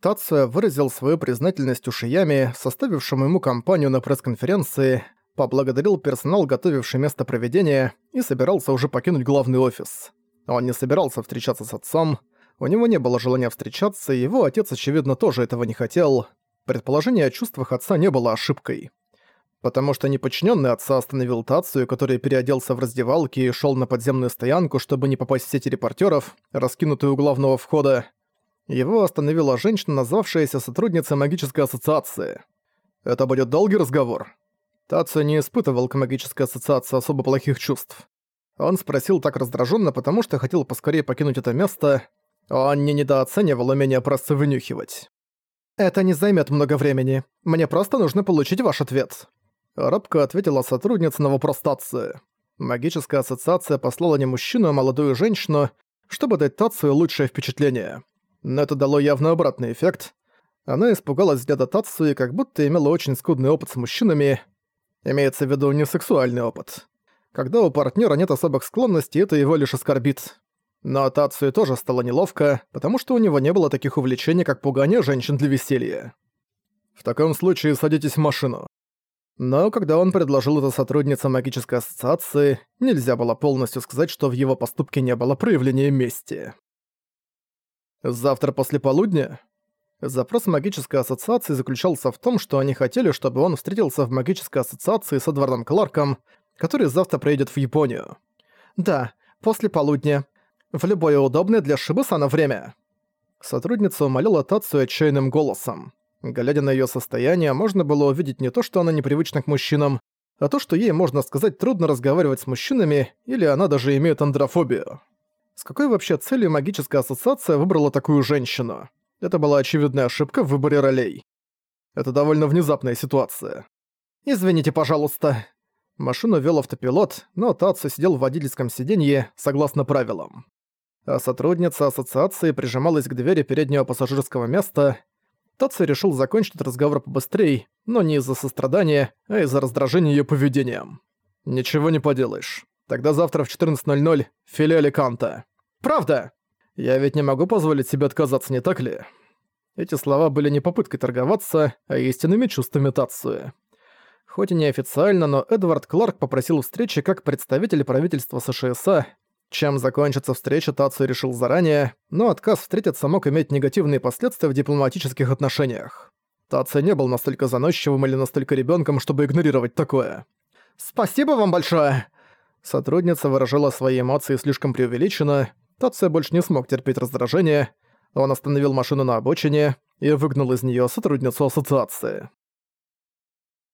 Тацуя выразил свою признательность Ушиями, составившему ему компанию на пресс-конференции, поблагодарил персонал, готовивший место проведения, и собирался уже покинуть главный офис. Он не собирался встречаться с отцом, у него не было желания встречаться, и его отец, очевидно, тоже этого не хотел. Предположение о чувствах отца не было ошибкой. Потому что неподчиненный отца остановил Тацию, который переоделся в раздевалке и шел на подземную стоянку, чтобы не попасть в сети репортеров, раскинутую у главного входа. Его остановила женщина, назвавшаяся сотрудницей магической ассоциации. Это будет долгий разговор. Тацию не испытывал к магической ассоциации особо плохих чувств. Он спросил так раздраженно, потому что хотел поскорее покинуть это место. Он не недооценивал умение просто вынюхивать. «Это не займет много времени. Мне просто нужно получить ваш ответ». Робко ответила сотрудница на вопрос Тации. Магическая ассоциация послала не мужчину, а молодую женщину, чтобы дать Тацию лучшее впечатление. Но это дало явно обратный эффект. Она испугалась взгляда Тацию и как будто имела очень скудный опыт с мужчинами. Имеется в виду не сексуальный опыт. Когда у партнера нет особых склонностей, это его лишь оскорбит. Но Тацию тоже стало неловко, потому что у него не было таких увлечений, как пугание женщин для веселья. В таком случае садитесь в машину. Но когда он предложил это сотруднице магической ассоциации, нельзя было полностью сказать, что в его поступке не было проявления мести. Завтра после полудня? Запрос магической ассоциации заключался в том, что они хотели, чтобы он встретился в магической ассоциации с Эдвардом Кларком, который завтра приедет в Японию. Да, после полудня. В любое удобное для Шибусана время. Сотрудница умолила Тацию отчаянным голосом. Глядя на её состояние, можно было увидеть не то, что она непривычна к мужчинам, а то, что ей, можно сказать, трудно разговаривать с мужчинами, или она даже имеет андрофобию. С какой вообще целью магическая ассоциация выбрала такую женщину? Это была очевидная ошибка в выборе ролей. Это довольно внезапная ситуация. «Извините, пожалуйста». Машину вел автопилот, но Татсу сидел в водительском сиденье, согласно правилам а сотрудница ассоциации прижималась к двери переднего пассажирского места. Татсу решил закончить этот разговор побыстрее, но не из-за сострадания, а из-за раздражения её поведением. «Ничего не поделаешь. Тогда завтра в 14.00 в филиале Канта». «Правда!» «Я ведь не могу позволить себе отказаться, не так ли?» Эти слова были не попыткой торговаться, а истинными чувствами Татсуи. Хоть и неофициально, но Эдвард Кларк попросил встречи как представитель правительства США, чем закончится встреча, Тацу решил заранее, но отказ встретиться мог иметь негативные последствия в дипломатических отношениях. Тацу не был настолько заносчивым или настолько ребенком, чтобы игнорировать такое. «Спасибо вам большое!» Сотрудница выражала свои эмоции слишком преувеличенно, Тацу больше не смог терпеть раздражение, он остановил машину на обочине и выгнал из нее сотрудницу ассоциации.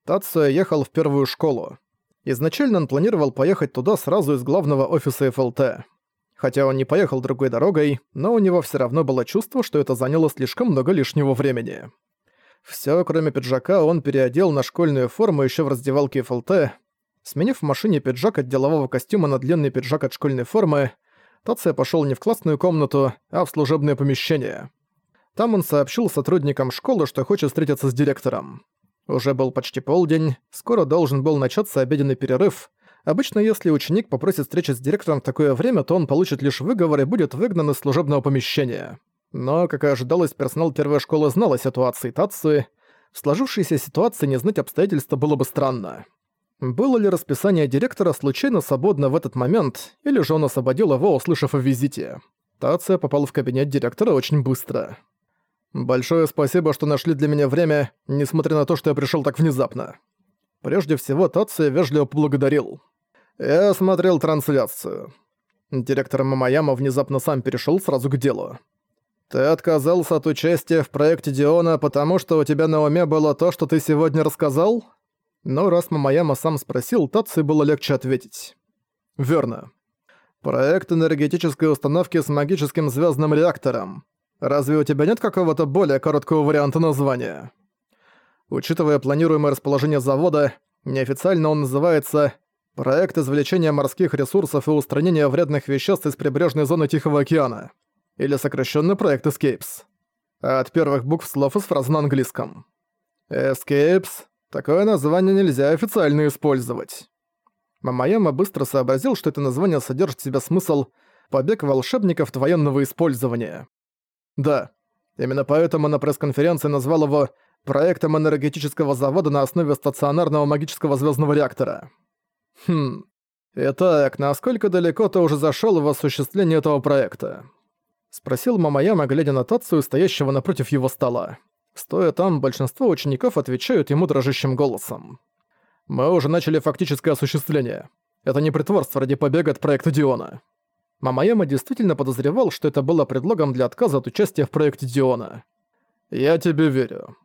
Тацуя ехал в первую школу. Изначально он планировал поехать туда сразу из главного офиса ФЛТ. Хотя он не поехал другой дорогой, но у него все равно было чувство, что это заняло слишком много лишнего времени. Все, кроме пиджака, он переодел на школьную форму еще в раздевалке ФЛТ. Сменив в машине пиджак от делового костюма на длинный пиджак от школьной формы, Тация пошел не в классную комнату, а в служебное помещение. Там он сообщил сотрудникам школы, что хочет встретиться с директором. Уже был почти полдень, скоро должен был начаться обеденный перерыв. Обычно, если ученик попросит встречи с директором в такое время, то он получит лишь выговор и будет выгнан из служебного помещения. Но, как и ожидалось, персонал первой школы знал о ситуации Тацуи. В сложившейся ситуации не знать обстоятельства было бы странно. Было ли расписание директора случайно свободно в этот момент, или же он освободил его, услышав о визите? Тация попал в кабинет директора очень быстро. Большое спасибо, что нашли для меня время, несмотря на то, что я пришёл так внезапно. Прежде всего, Тация вежливо поблагодарил. Я смотрел трансляцию. Директор Мамаяма внезапно сам перешёл сразу к делу. Ты отказался от участия в проекте Диона, потому что у тебя на уме было то, что ты сегодня рассказал? Но раз Мамаяма сам спросил, Тации было легче ответить. Верно. Проект энергетической установки с магическим звездным реактором. Разве у тебя нет какого-то более короткого варианта названия? Учитывая планируемое расположение завода, неофициально он называется «Проект извлечения морских ресурсов и устранения вредных веществ из прибрежной зоны Тихого океана» или сокращенный проект Escapes. От первых букв слов из фразы на английском. Escapes – такое название нельзя официально использовать. Мамаяма быстро сообразил, что это название содержит в себе смысл «побег волшебников военного использования». Да, Именно поэтому на пресс-конференции назвал его «проектом энергетического завода на основе стационарного магического звездного реактора». Хм. Итак, насколько далеко ты уже зашел в осуществление этого проекта? Спросил Мамаяма, глядя на Тацию, стоящего напротив его стола. Стоя там, большинство учеников отвечают ему дрожащим голосом. «Мы уже начали фактическое осуществление. Это не притворство ради побега от проекта Диона». Мамаяма действительно подозревал, что это было предлогом для отказа от участия в проекте Диона. «Я тебе верю».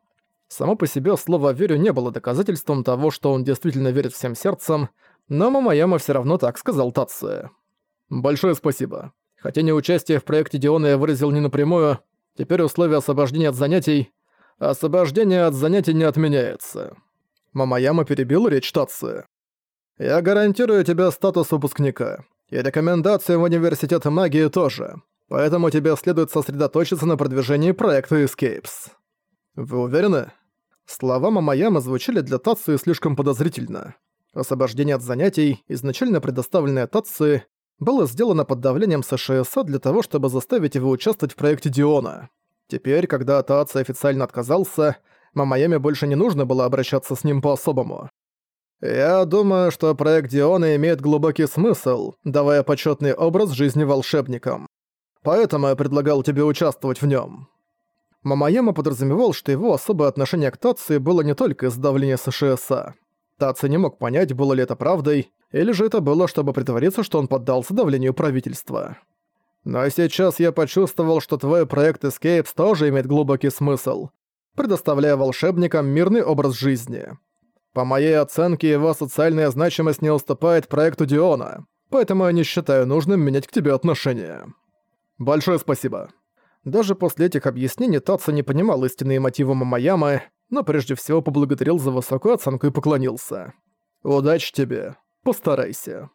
Само по себе слово «верю» не было доказательством того, что он действительно верит всем сердцем, но Мамаяма все равно так сказал Тация. «Большое спасибо. Хотя неучастие в проекте Диона я выразил не напрямую, теперь условие освобождения от занятий Освобождение от занятий не отменяется. Мамаяма перебил речь Татсы. Я гарантирую тебе статус выпускника. И рекомендации в университет магии тоже. Поэтому тебе следует сосредоточиться на продвижении проекта Escapes. Вы уверены? Слова Мамаяма звучали для Татсы слишком подозрительно. Освобождение от занятий, изначально предоставленное Татсы, было сделано под давлением США для того, чтобы заставить его участвовать в проекте Диона. Теперь, когда Тааца официально отказался, Мамаяме больше не нужно было обращаться с ним по-особому. «Я думаю, что проект Диона имеет глубокий смысл, давая почетный образ жизни волшебникам. Поэтому я предлагал тебе участвовать в нем. Мамаяма подразумевал, что его особое отношение к Тации было не только из давления США. Таци не мог понять, было ли это правдой, или же это было, чтобы притвориться, что он поддался давлению правительства. Но сейчас я почувствовал, что твой проект Escapes тоже имеет глубокий смысл, предоставляя волшебникам мирный образ жизни. По моей оценке, его социальная значимость не уступает проекту Диона, поэтому я не считаю нужным менять к тебе отношение. Большое спасибо. Даже после этих объяснений Татса не понимал истинные мотивы Мамаямы, но прежде всего поблагодарил за высокую оценку и поклонился. «Удачи тебе. Постарайся».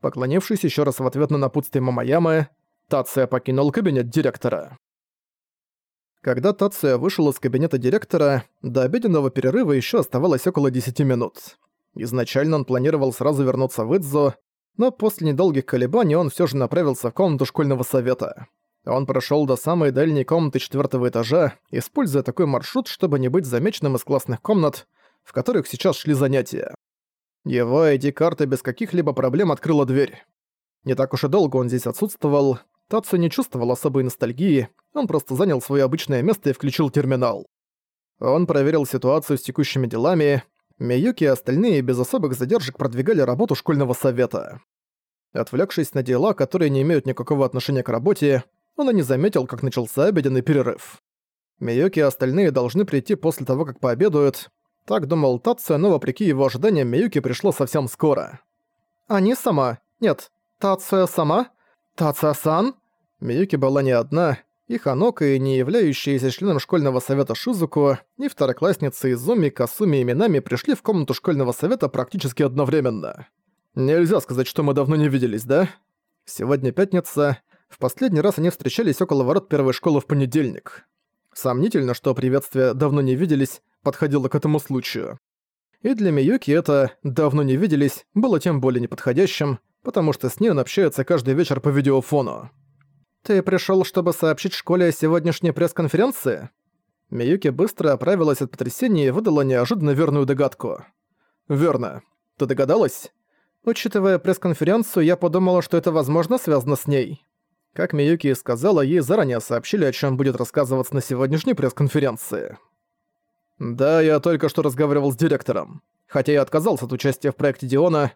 Поклонившись еще раз в ответ на напутствие Мамаямы, Тация покинул кабинет директора. Когда Тация вышел из кабинета директора, до обеденного перерыва еще оставалось около 10 минут. Изначально он планировал сразу вернуться в Идзу, но после недолгих колебаний он все же направился в комнату школьного совета. Он прошел до самой дальней комнаты четвертого этажа, используя такой маршрут, чтобы не быть замеченным из классных комнат, в которых сейчас шли занятия. Его ID-карта без каких-либо проблем открыла дверь. Не так уж и долго он здесь отсутствовал, Тацу не чувствовал особой ностальгии, он просто занял свое обычное место и включил терминал. Он проверил ситуацию с текущими делами, Миюки и остальные без особых задержек продвигали работу школьного совета. Отвлекшись на дела, которые не имеют никакого отношения к работе, он и не заметил, как начался обеденный перерыв. Миюки и остальные должны прийти после того, как пообедают. Так думал Тацуя, но вопреки его ожиданиям Миюки пришло совсем скоро. «Они сама? Нет, Тацуя сама?» «Таца-сан?» Миюки была не одна, и Ханока, и не являющиеся членом школьного совета Шизуку, и второклассницы Изуми, Касуми и Минами пришли в комнату школьного совета практически одновременно. Нельзя сказать, что мы давно не виделись, да? Сегодня пятница. В последний раз они встречались около ворот первой школы в понедельник. Сомнительно, что приветствие «давно не виделись» подходило к этому случаю. И для Миюки это «давно не виделись» было тем более неподходящим, потому что с ней он общается каждый вечер по видеофону. «Ты пришёл, чтобы сообщить школе о сегодняшней пресс-конференции?» Миюки быстро оправилась от потрясения и выдала неожиданно верную догадку. «Верно. Ты догадалась?» Учитывая пресс-конференцию, я подумала, что это возможно связано с ней. Как Миюки и сказала, ей заранее сообщили, о чём будет рассказываться на сегодняшней пресс-конференции. Да, я только что разговаривал с директором. Хотя я отказался от участия в проекте Диона,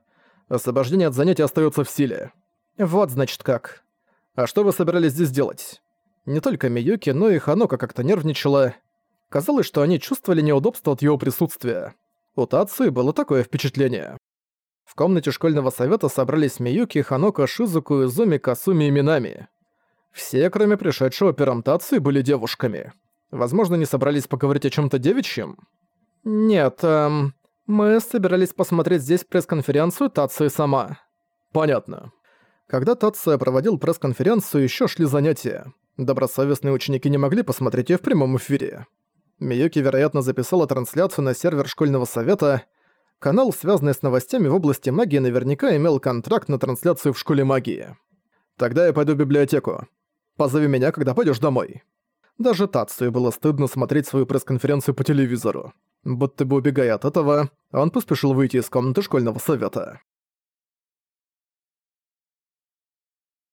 Освобождение от занятий остается в силе. Вот значит как. А что вы собирались здесь делать? Не только Миюки, но и Ханока как-то нервничала. Казалось, что они чувствовали неудобство от его присутствия. У Тацуи было такое впечатление. В комнате школьного совета собрались Миюки, Ханока, Шизуку, Изуми, Касуми и Минами. Все, кроме пришедшего пером Тацуи, были девушками. Возможно, не собрались поговорить о чем то девичьем? Нет, эм... Мы собирались посмотреть здесь пресс-конференцию Тации сама. Понятно. Когда Тация проводил пресс-конференцию, еще шли занятия. Добросовестные ученики не могли посмотреть ее в прямом эфире. Миюки, вероятно, записала трансляцию на сервер школьного совета. Канал, связанный с новостями в области магии, наверняка имел контракт на трансляцию в школе магии. Тогда я пойду в библиотеку. Позови меня, когда пойдешь домой. Даже Тацию было стыдно смотреть свою пресс-конференцию по телевизору. Будто бы убегая от этого, он поспешил выйти из комнаты школьного совета.